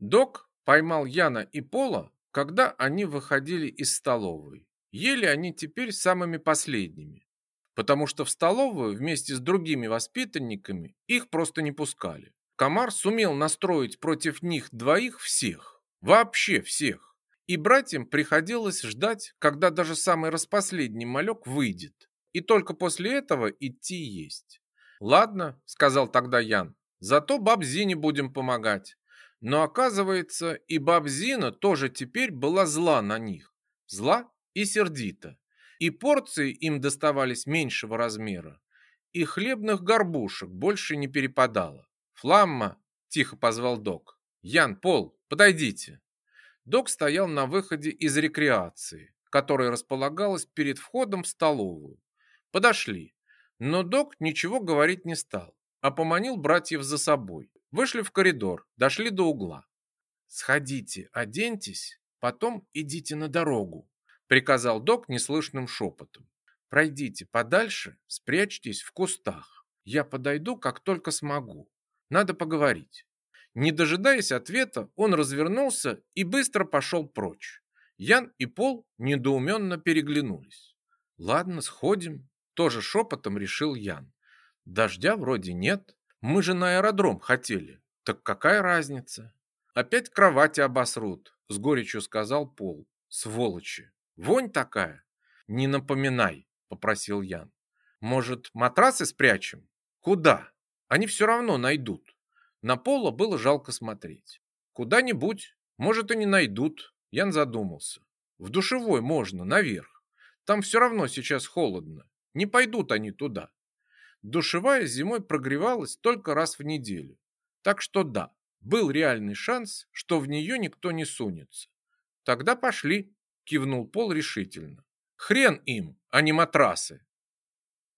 Док поймал Яна и Пола, когда они выходили из столовой. Ели они теперь самыми последними, потому что в столовую вместе с другими воспитанниками их просто не пускали. Комар сумел настроить против них двоих всех, вообще всех. И братьям приходилось ждать, когда даже самый распоследний малек выйдет, и только после этого идти есть. «Ладно», — сказал тогда Ян, — «зато бабзине будем помогать». Но оказывается, и бабзина тоже теперь была зла на них. Зла и сердита. И порции им доставались меньшего размера. И хлебных горбушек больше не перепадало. «Фламма!» – тихо позвал док. «Ян, Пол, подойдите!» Док стоял на выходе из рекреации, которая располагалась перед входом в столовую. Подошли, но док ничего говорить не стал, а поманил братьев за собой. Вышли в коридор, дошли до угла. «Сходите, оденьтесь, потом идите на дорогу», приказал док неслышным шепотом. «Пройдите подальше, спрячьтесь в кустах. Я подойду, как только смогу. Надо поговорить». Не дожидаясь ответа, он развернулся и быстро пошел прочь. Ян и Пол недоуменно переглянулись. «Ладно, сходим», – тоже шепотом решил Ян. «Дождя вроде нет, мы же на аэродром хотели. Так какая разница?» «Опять кровати обосрут», – с горечью сказал Пол. «Сволочи! Вонь такая!» «Не напоминай», – попросил Ян. «Может, матрасы спрячем?» «Куда? Они все равно найдут». На Пола было жалко смотреть. Куда-нибудь, может, и не найдут. Ян задумался. В душевой можно, наверх. Там все равно сейчас холодно. Не пойдут они туда. Душевая зимой прогревалась только раз в неделю. Так что да, был реальный шанс, что в нее никто не сунется. Тогда пошли, кивнул Пол решительно. Хрен им, а не матрасы.